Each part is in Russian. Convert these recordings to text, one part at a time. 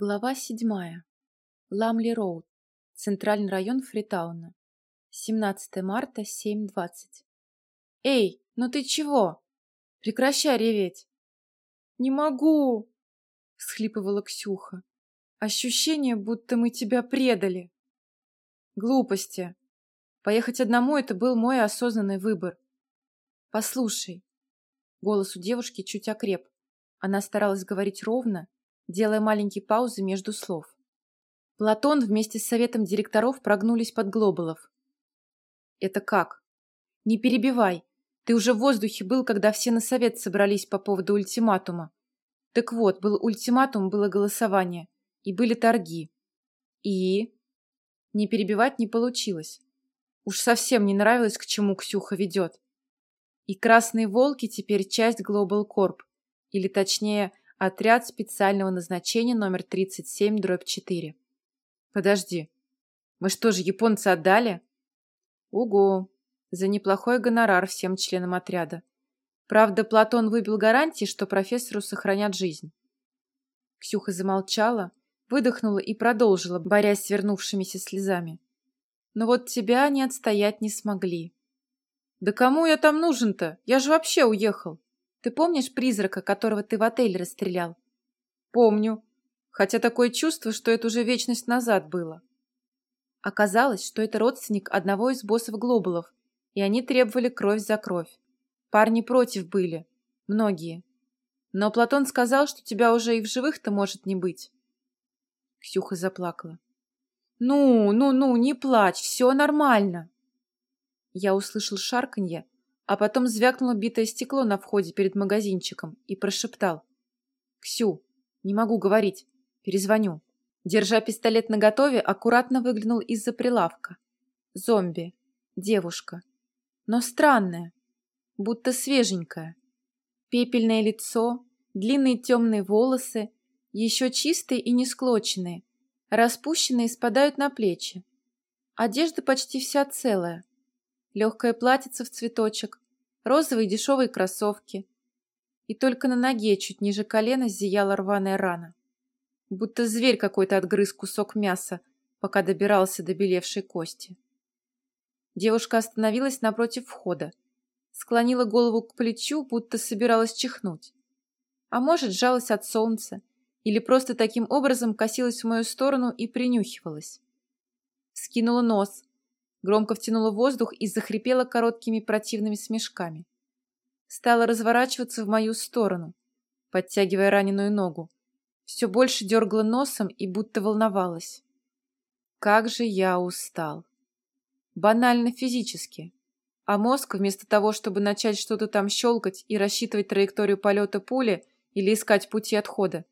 Глава седьмая. Ламли-Роуд. Центральный район Фритауна. 17 марта, 7.20. «Эй, ну ты чего? Прекращай реветь!» «Не могу!» — всхлипывала Ксюха. «Ощущение, будто мы тебя предали!» «Глупости! Поехать одному — это был мой осознанный выбор. Послушай!» Голос у девушки чуть окреп. Она старалась говорить ровно, делая маленькие паузы между слов. Платон вместе с советом директоров прогнулись под глобалов. «Это как?» «Не перебивай. Ты уже в воздухе был, когда все на совет собрались по поводу ультиматума. Так вот, был ультиматум, было голосование. И были торги. И...» Не перебивать не получилось. Уж совсем не нравилось, к чему Ксюха ведет. И «Красные волки» теперь часть Global Corp, или точнее, Отряд специального назначения номер 37, дробь 4. Подожди, мы что же, японцы отдали? Угу, за неплохой гонорар всем членам отряда. Правда, Платон выбил гарантии, что профессору сохранят жизнь. Ксюха замолчала, выдохнула и продолжила, борясь с вернувшимися слезами. Но вот тебя они отстоять не смогли. Да кому я там нужен-то? Я же вообще уехал. Ты помнишь призрака, которого ты в отеле расстрелял? Помню. Хотя такое чувство, что это уже вечность назад было. Оказалось, что это родственник одного из боссов Глобалов, и они требовали кровь за кровь. Парни против были. Многие. Но Платон сказал, что тебя уже и в живых-то может не быть. Ксюха заплакала. «Ну, ну, ну, не плачь, все нормально!» Я услышал шарканье, а потом звякнуло битое стекло на входе перед магазинчиком и прошептал. «Ксю, не могу говорить. Перезвоню». Держа пистолет наготове, аккуратно выглянул из-за прилавка. Зомби. Девушка. Но странная. Будто свеженькая. Пепельное лицо, длинные темные волосы, еще чистые и не склоченные, распущенные спадают на плечи. Одежда почти вся целая легкое платьице в цветочек, розовые дешевые кроссовки. И только на ноге чуть ниже колена зияла рваная рана. Будто зверь какой-то отгрыз кусок мяса, пока добирался до белевшей кости. Девушка остановилась напротив входа, склонила голову к плечу, будто собиралась чихнуть. А может, сжалась от солнца, или просто таким образом косилась в мою сторону и принюхивалась. Скинула нос, Громко втянула воздух и захрипела короткими противными смешками. Стала разворачиваться в мою сторону, подтягивая раненую ногу. Все больше дергала носом и будто волновалась. Как же я устал. Банально физически. А мозг, вместо того, чтобы начать что-то там щелкать и рассчитывать траекторию полета пули или искать пути отхода,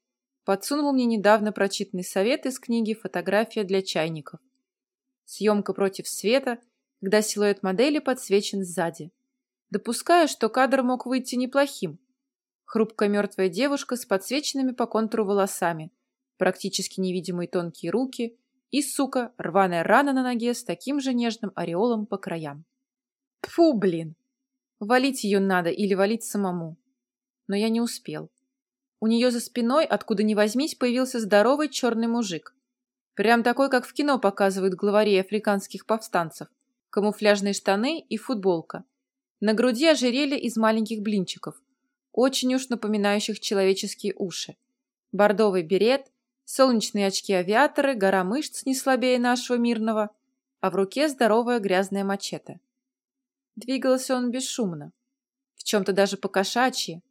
подсунул мне недавно прочитанный совет из книги «Фотография для чайников». Съемка против света, когда силуэт модели подсвечен сзади. Допускаю, что кадр мог выйти неплохим. Хрупкая мертвая девушка с подсвеченными по контуру волосами, практически невидимые тонкие руки и, сука, рваная рана на ноге с таким же нежным ореолом по краям. Фу, блин! Валить ее надо или валить самому. Но я не успел. У нее за спиной, откуда ни возьмись, появился здоровый черный мужик. Прям такой, как в кино показывают главарей африканских повстанцев. Камуфляжные штаны и футболка. На груди ожерелье из маленьких блинчиков, очень уж напоминающих человеческие уши. Бордовый берет, солнечные очки-авиаторы, гора мышц не слабее нашего мирного, а в руке здоровая грязная мачете. Двигался он бесшумно, в чем-то даже покошачьи.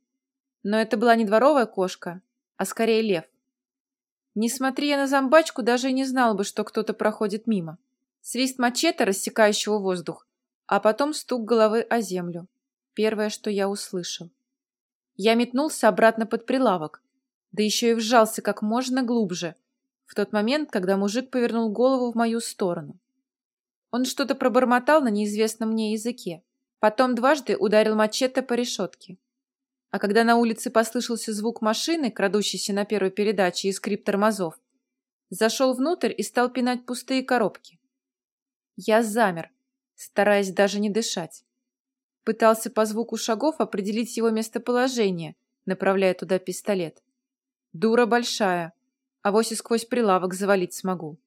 Но это была не дворовая кошка, а скорее лев. Не смотри я на зомбачку, даже и не знал бы, что кто-то проходит мимо. Свист мачете, рассекающего воздух, а потом стук головы о землю. Первое, что я услышал. Я метнулся обратно под прилавок, да еще и вжался как можно глубже, в тот момент, когда мужик повернул голову в мою сторону. Он что-то пробормотал на неизвестном мне языке. Потом дважды ударил мачете по решетке. А когда на улице послышался звук машины, крадущейся на первой передаче и скрип тормозов, зашел внутрь и стал пинать пустые коробки. Я замер, стараясь даже не дышать. Пытался по звуку шагов определить его местоположение, направляя туда пистолет. Дура большая. а вось и сквозь прилавок завалить смогу.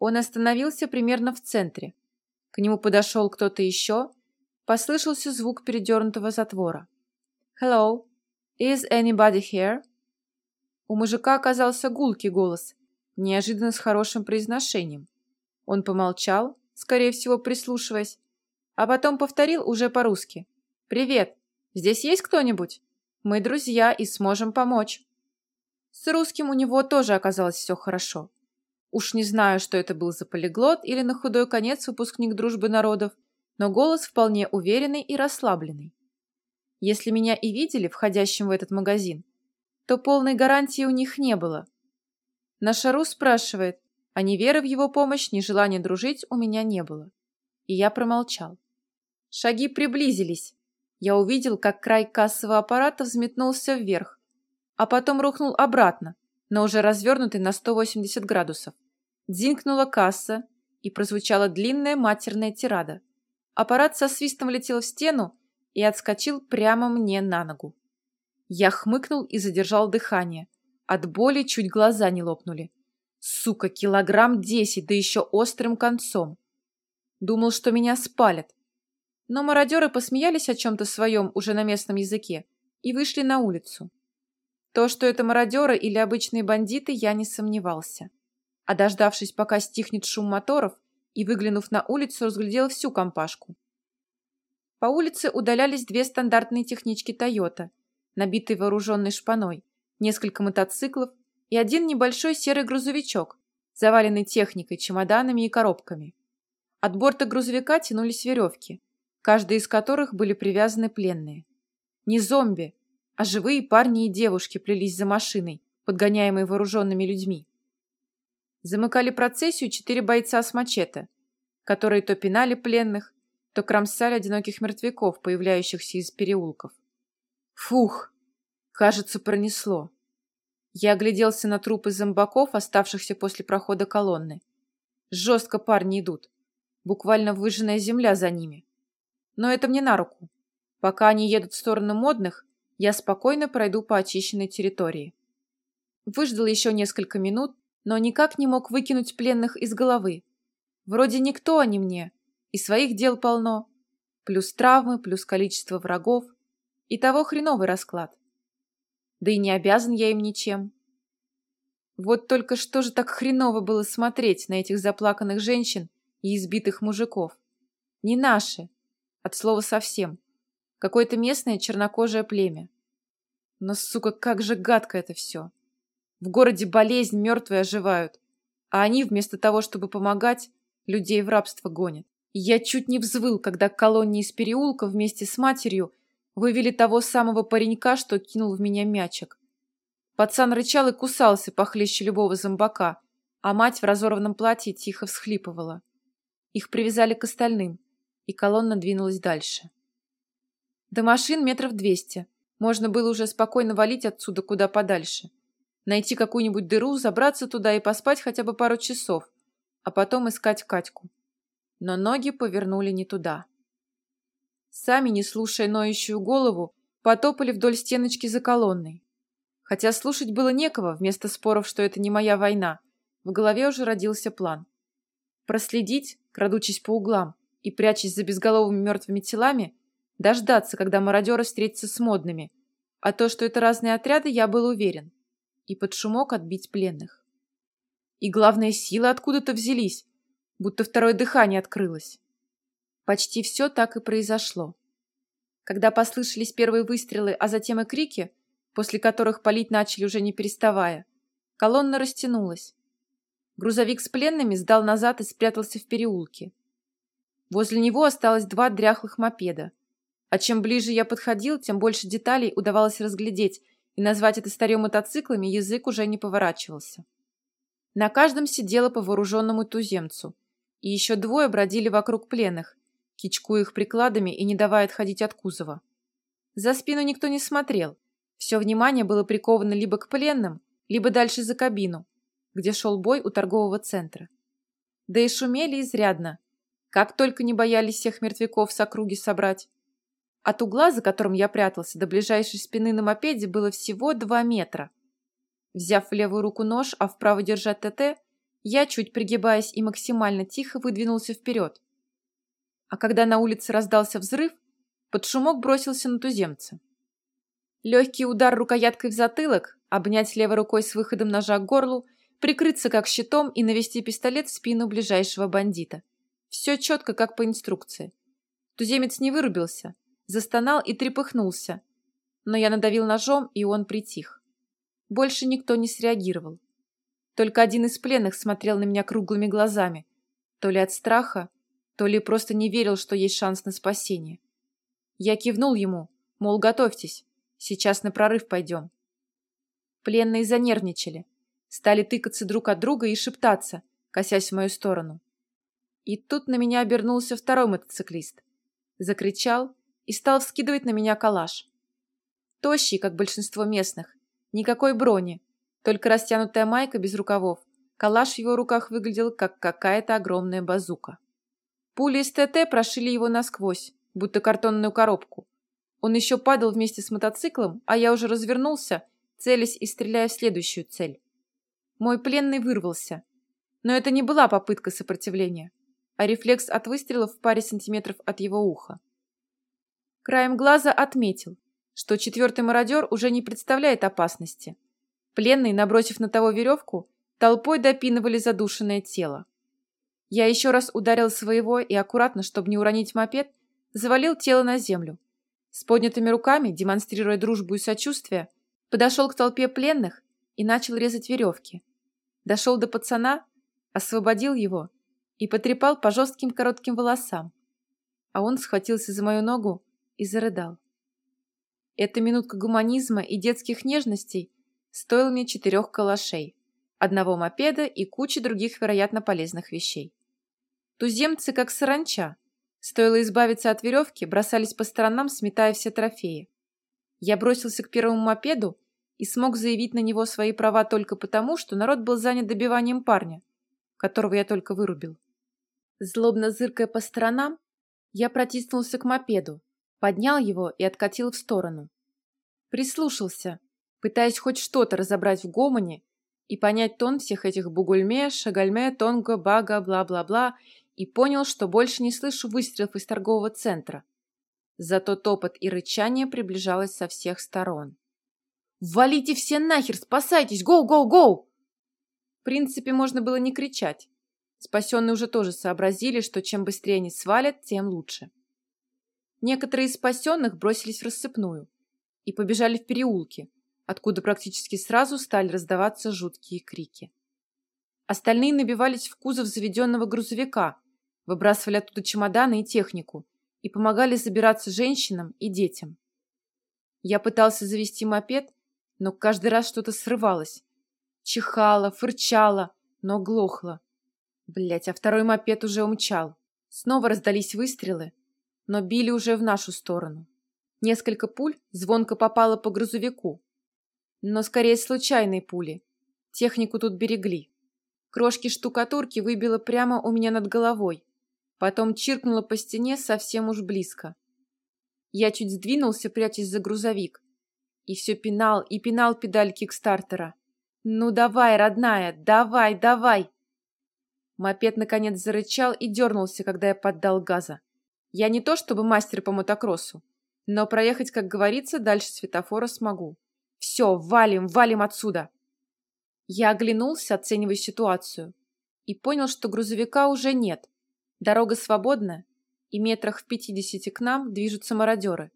Он остановился примерно в центре. К нему подошел кто-то еще. Послышался звук передернутого затвора. «Hello, is anybody here?» У мужика оказался гулкий голос, неожиданно с хорошим произношением. Он помолчал, скорее всего, прислушиваясь, а потом повторил уже по-русски. «Привет! Здесь есть кто-нибудь? Мы друзья и сможем помочь». С русским у него тоже оказалось все хорошо. Уж не знаю, что это был за полиглот или на худой конец выпускник дружбы народов, но голос вполне уверенный и расслабленный. Если меня и видели входящим в этот магазин, то полной гарантии у них не было. На шару спрашивает, а ни веры в его помощь, ни желания дружить у меня не было. И я промолчал. Шаги приблизились. Я увидел, как край кассового аппарата взметнулся вверх, а потом рухнул обратно, но уже развернутый на 180 градусов. Дзинкнула касса, и прозвучала длинная матерная тирада. Аппарат со свистом летел в стену и отскочил прямо мне на ногу. Я хмыкнул и задержал дыхание. От боли чуть глаза не лопнули. Сука, килограмм десять, да еще острым концом. Думал, что меня спалят. Но мародеры посмеялись о чем-то своем уже на местном языке и вышли на улицу. То, что это мародеры или обычные бандиты, я не сомневался. А дождавшись, пока стихнет шум моторов, и, выглянув на улицу, разглядел всю компашку. По улице удалялись две стандартные технички «Тойота», набитые вооруженной шпаной, несколько мотоциклов и один небольшой серый грузовичок, заваленный техникой, чемоданами и коробками. От борта грузовика тянулись веревки, каждой из которых были привязаны пленные. Не зомби, а живые парни и девушки плелись за машиной, подгоняемой вооруженными людьми. Замыкали процессию четыре бойца с мачете, которые то пинали пленных, то кромсали одиноких мертвяков, появляющихся из переулков. Фух! Кажется, пронесло. Я огляделся на трупы зомбаков, оставшихся после прохода колонны. Жестко парни идут. Буквально выжженная земля за ними. Но это мне на руку. Пока они едут в сторону модных, я спокойно пройду по очищенной территории. Выждал еще несколько минут, но никак не мог выкинуть пленных из головы. Вроде никто они мне, и своих дел полно. Плюс травмы, плюс количество врагов. И того хреновый расклад. Да и не обязан я им ничем. Вот только что же так хреново было смотреть на этих заплаканных женщин и избитых мужиков. Не наши, от слова совсем. Какое-то местное чернокожее племя. Но, сука, как же гадко это все. В городе болезнь, мертвые оживают. А они, вместо того, чтобы помогать, людей в рабство гонят. Я чуть не взвыл, когда колонне из переулка вместе с матерью вывели того самого паренька, что кинул в меня мячик. Пацан рычал и кусался похлеще любого зомбака, а мать в разорванном платье тихо всхлипывала. Их привязали к остальным, и колонна двинулась дальше. До машин метров двести. Можно было уже спокойно валить отсюда куда подальше найти какую-нибудь дыру, забраться туда и поспать хотя бы пару часов, а потом искать Катьку. Но ноги повернули не туда. Сами, не слушая ноющую голову, потопали вдоль стеночки за колонной. Хотя слушать было некого, вместо споров, что это не моя война, в голове уже родился план. Проследить, крадучись по углам и прячась за безголовыми мертвыми телами, дождаться, когда мародеры встретятся с модными. А то, что это разные отряды, я был уверен и под шумок отбить пленных. И главное, силы откуда-то взялись, будто второе дыхание открылось. Почти все так и произошло. Когда послышались первые выстрелы, а затем и крики, после которых палить начали уже не переставая, колонна растянулась. Грузовик с пленными сдал назад и спрятался в переулке. Возле него осталось два дряхлых мопеда. А чем ближе я подходил, тем больше деталей удавалось разглядеть и назвать это старье мотоциклами язык уже не поворачивался. На каждом сидело по вооруженному туземцу, и еще двое бродили вокруг пленных, кичкуя их прикладами и не давая отходить от кузова. За спину никто не смотрел, все внимание было приковано либо к пленным, либо дальше за кабину, где шел бой у торгового центра. Да и шумели изрядно, как только не боялись всех мертвяков с округи собрать. От угла, за которым я прятался, до ближайшей спины на мопеде было всего два метра. Взяв в левую руку нож, а в правой держа ТТ, я, чуть пригибаясь и максимально тихо, выдвинулся вперед. А когда на улице раздался взрыв, под шумок бросился на туземца. Легкий удар рукояткой в затылок, обнять левой рукой с выходом ножа к горлу, прикрыться как щитом и навести пистолет в спину ближайшего бандита. Все четко, как по инструкции. Туземец не вырубился, застонал и трепыхнулся, но я надавил ножом, и он притих. Больше никто не среагировал. Только один из пленных смотрел на меня круглыми глазами, то ли от страха, то ли просто не верил, что есть шанс на спасение. Я кивнул ему, мол, готовьтесь, сейчас на прорыв пойдем. Пленные занервничали, стали тыкаться друг от друга и шептаться, косясь в мою сторону. И тут на меня обернулся второй мотоциклист. Закричал и стал вскидывать на меня калаш. Тощий, как большинство местных, никакой брони, только растянутая майка без рукавов. Калаш в его руках выглядел, как какая-то огромная базука. Пули из ТТ прошили его насквозь, будто картонную коробку. Он еще падал вместе с мотоциклом, а я уже развернулся, целясь и стреляя в следующую цель. Мой пленный вырвался. Но это не была попытка сопротивления, а рефлекс от выстрелов в паре сантиметров от его уха. Краем глаза отметил, что четвертый мародер уже не представляет опасности. Пленные, набросив на того веревку, толпой допинывали задушенное тело. Я еще раз ударил своего и аккуратно, чтобы не уронить мопед, завалил тело на землю. С поднятыми руками, демонстрируя дружбу и сочувствие, подошел к толпе пленных и начал резать веревки. Дошел до пацана, освободил его и потрепал по жестким коротким волосам. А он схватился за мою ногу и зарыдал. Эта минутка гуманизма и детских нежностей стоил мне четырех калашей, одного мопеда и кучи других, вероятно, полезных вещей. Туземцы, как саранча, стоило избавиться от веревки, бросались по сторонам, сметая все трофеи. Я бросился к первому мопеду и смог заявить на него свои права только потому, что народ был занят добиванием парня, которого я только вырубил. Злобно зыркая по сторонам, я протиснулся к мопеду, поднял его и откатил в сторону. Прислушался, пытаясь хоть что-то разобрать в гомоне и понять тон всех этих бугульме, шагальме, тонго, бага, бла-бла-бла, и понял, что больше не слышу выстрелов из торгового центра. Зато топот и рычание приближалось со всех сторон. «Валите все нахер! Спасайтесь! Гоу-гоу-гоу!» В принципе, можно было не кричать. Спасенные уже тоже сообразили, что чем быстрее они свалят, тем лучше. Некоторые из спасенных бросились в рассыпную и побежали в переулки, откуда практически сразу стали раздаваться жуткие крики. Остальные набивались в кузов заведенного грузовика, выбрасывали оттуда чемоданы и технику и помогали забираться женщинам и детям. Я пытался завести мопед, но каждый раз что-то срывалось. Чихало, фырчало, но глохло. Блять, а второй мопед уже умчал. Снова раздались выстрелы, но били уже в нашу сторону. Несколько пуль звонко попало по грузовику, но скорее случайные пули. Технику тут берегли. Крошки штукатурки выбило прямо у меня над головой. Потом чиркнуло по стене совсем уж близко. Я чуть сдвинулся, прячась за грузовик. И все пинал и пинал педаль кикстартера. «Ну давай, родная, давай, давай!» Мопед наконец зарычал и дернулся, когда я поддал газа. Я не то чтобы мастер по мотокроссу, но проехать, как говорится, дальше светофора смогу. Все, валим, валим отсюда. Я оглянулся, оценивая ситуацию, и понял, что грузовика уже нет. Дорога свободна, и метрах в пятидесяти к нам движутся мародеры.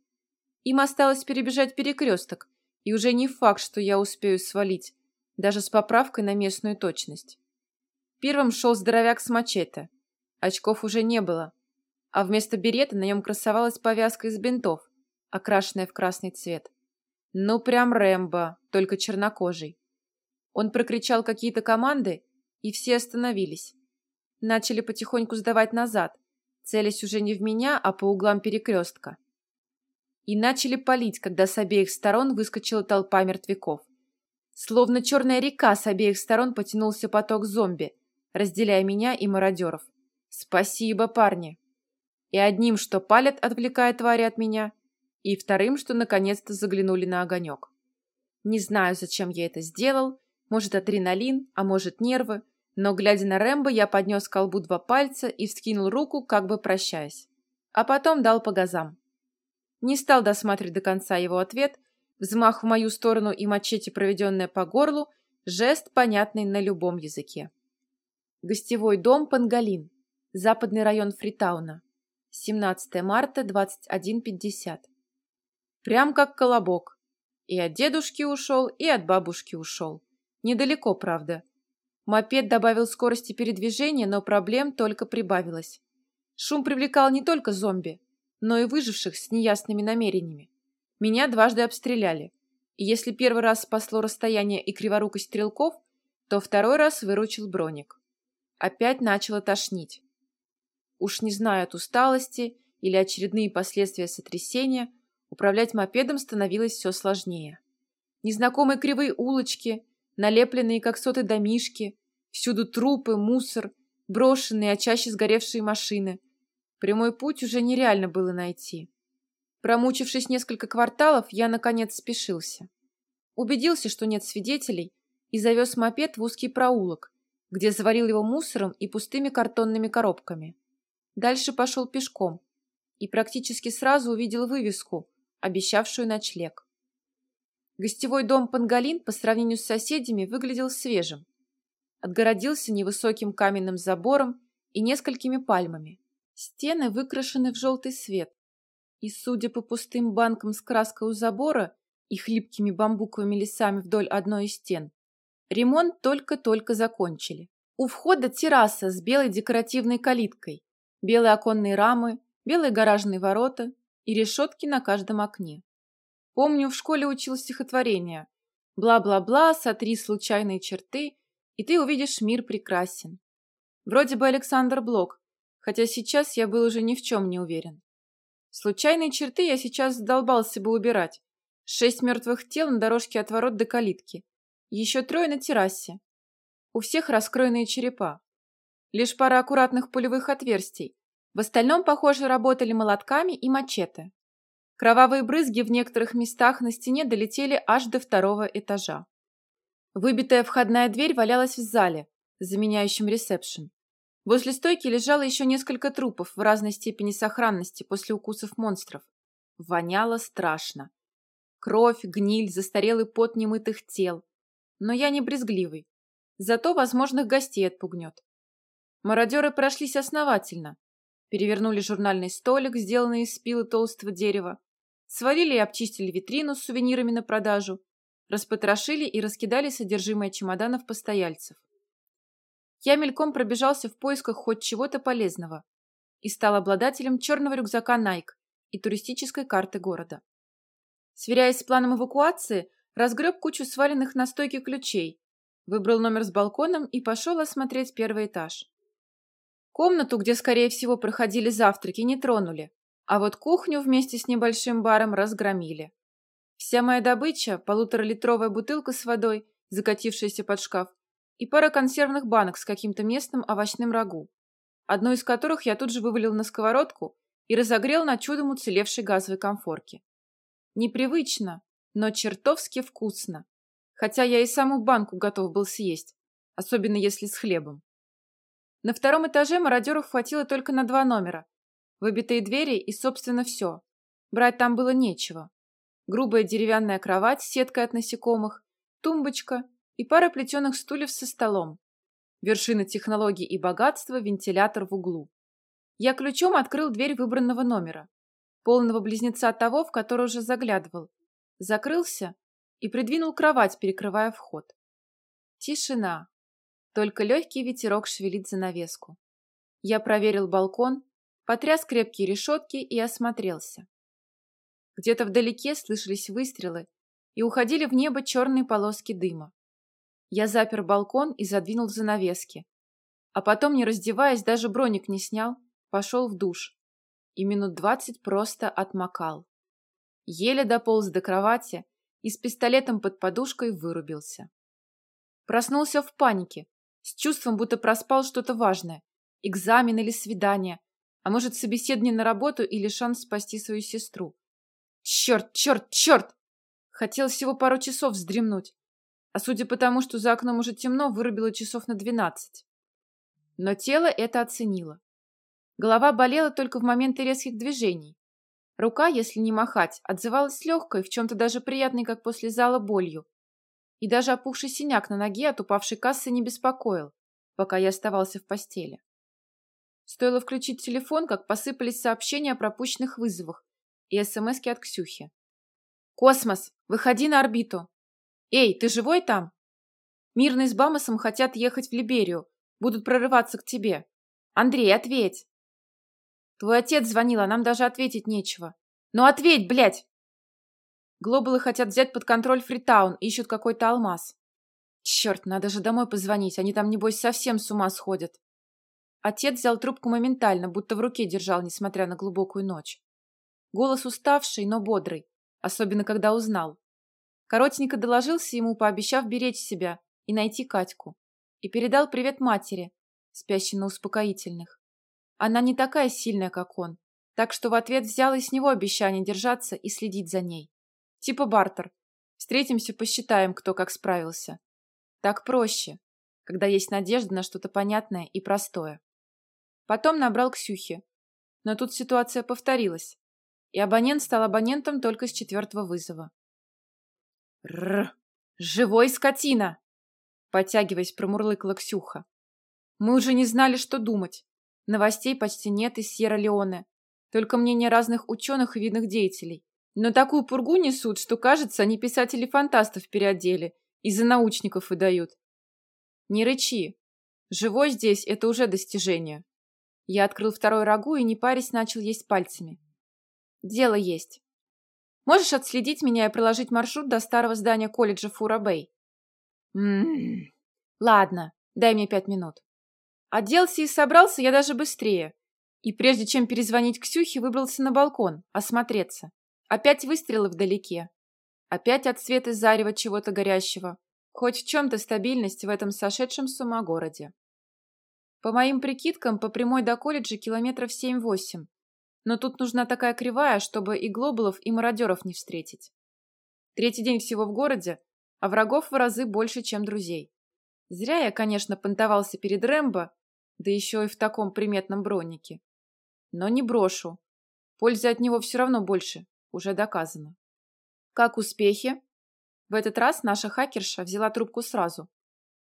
Им осталось перебежать перекресток, и уже не факт, что я успею свалить, даже с поправкой на местную точность. Первым шел здоровяк с мачете. Очков уже не было, а вместо берета на нем красовалась повязка из бинтов, окрашенная в красный цвет. Ну, прям Рэмбо, только чернокожий. Он прокричал какие-то команды, и все остановились. Начали потихоньку сдавать назад, целясь уже не в меня, а по углам перекрестка. И начали палить, когда с обеих сторон выскочила толпа мертвяков. Словно черная река с обеих сторон потянулся поток зомби, разделяя меня и мародеров. Спасибо, парни. И одним, что палят, отвлекая твари от меня, и вторым, что наконец-то заглянули на огонек. Не знаю, зачем я это сделал, Может, адреналин, а может, нервы. Но, глядя на Рэмбо, я поднес к колбу два пальца и вскинул руку, как бы прощаясь. А потом дал по газам. Не стал досматривать до конца его ответ, взмах в мою сторону и мачете, проведенное по горлу, жест, понятный на любом языке. Гостевой дом Пангалин, западный район Фритауна, 17 марта, 21.50. Прям как колобок. И от дедушки ушел, и от бабушки ушел. Недалеко, правда. Мопед добавил скорости передвижения, но проблем только прибавилось. Шум привлекал не только зомби, но и выживших с неясными намерениями. Меня дважды обстреляли. И если первый раз спасло расстояние и криворукость стрелков, то второй раз выручил броник. Опять начало тошнить. Уж не знаю от усталости или очередные последствия сотрясения, управлять мопедом становилось все сложнее. Незнакомые кривые улочки, налепленные как соты домишки, всюду трупы, мусор, брошенные, а чаще сгоревшие машины. Прямой путь уже нереально было найти. Промучившись несколько кварталов, я, наконец, спешился. Убедился, что нет свидетелей, и завез мопед в узкий проулок, где завалил его мусором и пустыми картонными коробками. Дальше пошел пешком и практически сразу увидел вывеску, обещавшую ночлег. Гостевой дом Пангалин по сравнению с соседями выглядел свежим. Отгородился невысоким каменным забором и несколькими пальмами. Стены выкрашены в желтый свет. И, судя по пустым банкам с краской у забора и хлипкими бамбуковыми лесами вдоль одной из стен, ремонт только-только закончили. У входа терраса с белой декоративной калиткой белые оконные рамы, белые гаражные ворота и решетки на каждом окне. Помню, в школе учил стихотворение «Бла-бла-бла, сотри случайные черты, и ты увидишь мир прекрасен». Вроде бы Александр Блок, хотя сейчас я был уже ни в чем не уверен. Случайные черты я сейчас задолбался бы убирать. Шесть мертвых тел на дорожке от ворот до калитки. Еще трое на террасе. У всех раскроенные черепа. Лишь пара аккуратных пулевых отверстий. В остальном, похоже, работали молотками и мачете. Кровавые брызги в некоторых местах на стене долетели аж до второго этажа. Выбитая входная дверь валялась в зале, заменяющем ресепшн. Возле стойки лежало еще несколько трупов в разной степени сохранности после укусов монстров. Воняло страшно. Кровь, гниль, застарелый пот немытых тел. Но я не брезгливый. Зато возможных гостей отпугнет. Мародеры прошлись основательно. Перевернули журнальный столик, сделанный из спилы толстого дерева, свалили и обчистили витрину с сувенирами на продажу, распотрошили и раскидали содержимое чемоданов постояльцев. Я мельком пробежался в поисках хоть чего-то полезного и стал обладателем черного рюкзака Nike и туристической карты города. Сверяясь с планом эвакуации, разгреб кучу сваленных на стойке ключей, выбрал номер с балконом и пошел осмотреть первый этаж. Комнату, где, скорее всего, проходили завтраки, не тронули, а вот кухню вместе с небольшим баром разгромили. Вся моя добыча – полуторалитровая бутылка с водой, закатившаяся под шкаф, и пара консервных банок с каким-то местным овощным рагу, одну из которых я тут же вывалил на сковородку и разогрел на чудом уцелевшей газовой конфорке. Непривычно, но чертовски вкусно, хотя я и саму банку готов был съесть, особенно если с хлебом. На втором этаже мародеров хватило только на два номера. Выбитые двери и, собственно, все. Брать там было нечего. Грубая деревянная кровать с сеткой от насекомых, тумбочка и пара плетеных стульев со столом. Вершина технологий и богатства – вентилятор в углу. Я ключом открыл дверь выбранного номера, полного близнеца того, в который уже заглядывал. Закрылся и придвинул кровать, перекрывая вход. Тишина. Только легкий ветерок шевелит занавеску. Я проверил балкон, потряс крепкие решетки и осмотрелся. Где-то вдалеке слышались выстрелы и уходили в небо черные полоски дыма. Я запер балкон и задвинул занавески. А потом, не раздеваясь, даже броник не снял, пошел в душ. И минут двадцать просто отмокал. Еле дополз до кровати и с пистолетом под подушкой вырубился. Проснулся в панике, с чувством, будто проспал что-то важное. Экзамен или свидание. А может, собеседование на работу или шанс спасти свою сестру. Черт, черт, черт! Хотел всего пару часов вздремнуть. а судя по тому, что за окном уже темно, вырубило часов на двенадцать. Но тело это оценило. Голова болела только в моменты резких движений. Рука, если не махать, отзывалась легкой, в чем-то даже приятной, как после зала, болью. И даже опухший синяк на ноге от упавшей кассы не беспокоил, пока я оставался в постели. Стоило включить телефон, как посыпались сообщения о пропущенных вызовах и смски от Ксюхи. «Космос, выходи на орбиту!» «Эй, ты живой там?» «Мирный с Бамосом хотят ехать в Либерию, будут прорываться к тебе. Андрей, ответь!» «Твой отец звонил, а нам даже ответить нечего. Ну ответь, блядь!» Глобалы хотят взять под контроль Фритаун, ищут какой-то алмаз. Черт, надо же домой позвонить, они там, небось, совсем с ума сходят. Отец взял трубку моментально, будто в руке держал, несмотря на глубокую ночь. Голос уставший, но бодрый, особенно когда узнал. Коротенько доложился ему, пообещав беречь себя и найти Катьку. И передал привет матери, спящей на успокоительных. Она не такая сильная, как он, так что в ответ взял и с него обещание держаться и следить за ней. Типа бартер. Встретимся, посчитаем, кто как справился. Так проще, когда есть надежда на что-то понятное и простое. Потом набрал Ксюхи. Но тут ситуация повторилась, и абонент стал абонентом только с четвертого вызова. «Рррр! Живой скотина!» Подтягиваясь, промурлыкала Ксюха. «Мы уже не знали, что думать. Новостей почти нет из Сьерра-Леоне. Только мнения разных ученых и видных деятелей. Но такую пургу несут, что, кажется, они писатели фантастов переодели и за научников выдают. Не рычи. Живой здесь – это уже достижение. Я открыл второй рагу и, не парясь, начал есть пальцами. Дело есть. Можешь отследить меня и проложить маршрут до старого здания колледжа Фурабей? Ммм, ладно, дай мне пять минут. Оделся и собрался я даже быстрее. И прежде чем перезвонить Ксюхе, выбрался на балкон, осмотреться. Опять выстрелы вдалеке. Опять от света зарева чего-то горящего. Хоть в чем-то стабильность в этом сошедшем с ума городе. По моим прикидкам, по прямой до колледжа километров 7-8. Но тут нужна такая кривая, чтобы и глобалов, и мародеров не встретить. Третий день всего в городе, а врагов в разы больше, чем друзей. Зря я, конечно, понтовался перед Рэмбо, да еще и в таком приметном бронике. Но не брошу. Пользы от него все равно больше, уже доказано. Как успехи? В этот раз наша хакерша взяла трубку сразу.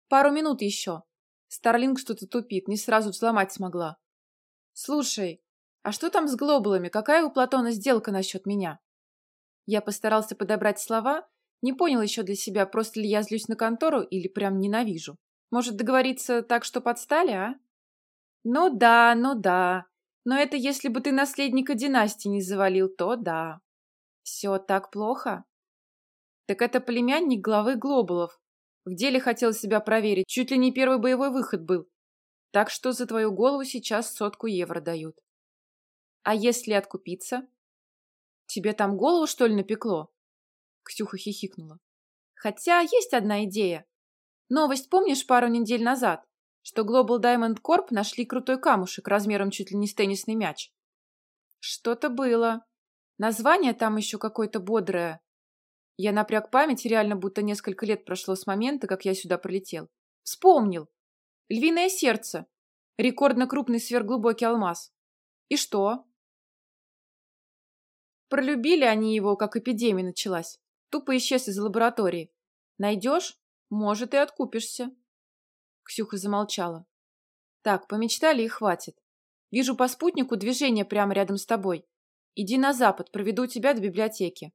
Пару минут еще. Старлинг что-то тупит, не сразу взломать смогла. Слушай, а что там с глобалами? Какая у Платона сделка насчет меня? Я постарался подобрать слова, не понял еще для себя, просто ли я злюсь на контору или прям ненавижу. Может, договориться так, что подстали, а? Ну да, ну да. Но это если бы ты наследника династии не завалил, то да. Все так плохо? Так это племянник главы глобалов. В деле хотел себя проверить, чуть ли не первый боевой выход был. Так что за твою голову сейчас сотку евро дают. А если откупиться? Тебе там голову, что ли, напекло? Ксюха хихикнула. Хотя есть одна идея. Новость помнишь пару недель назад, что Global Diamond Corp нашли крутой камушек размером чуть ли не с теннисный мяч? Что-то было. Название там еще какое-то бодрое. Я напряг память, реально будто несколько лет прошло с момента, как я сюда прилетел. Вспомнил. Львиное сердце. Рекордно крупный сверхглубокий алмаз. И что? Пролюбили они его, как эпидемия началась. Тупо исчез из лаборатории. Найдешь? Может, и откупишься. Ксюха замолчала. Так, помечтали и хватит. Вижу по спутнику движение прямо рядом с тобой. Иди на запад, проведу тебя до библиотеки.